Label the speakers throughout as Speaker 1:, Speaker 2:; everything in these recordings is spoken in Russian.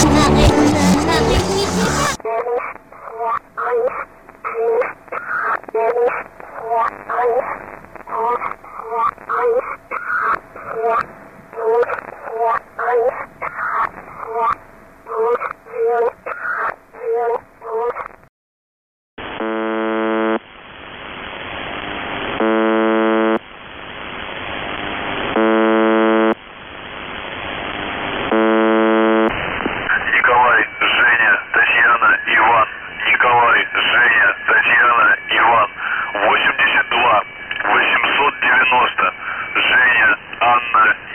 Speaker 1: Oh,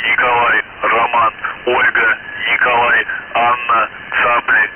Speaker 1: Николай, Роман, Ольга, Николай, Анна, Цапли,